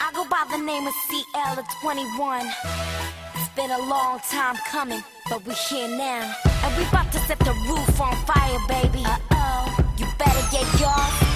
I go by the name of CL of 2NE1. It's been a long time coming, but we here now. And we about to set the roof on fire, baby. Uh oh. You better get yours.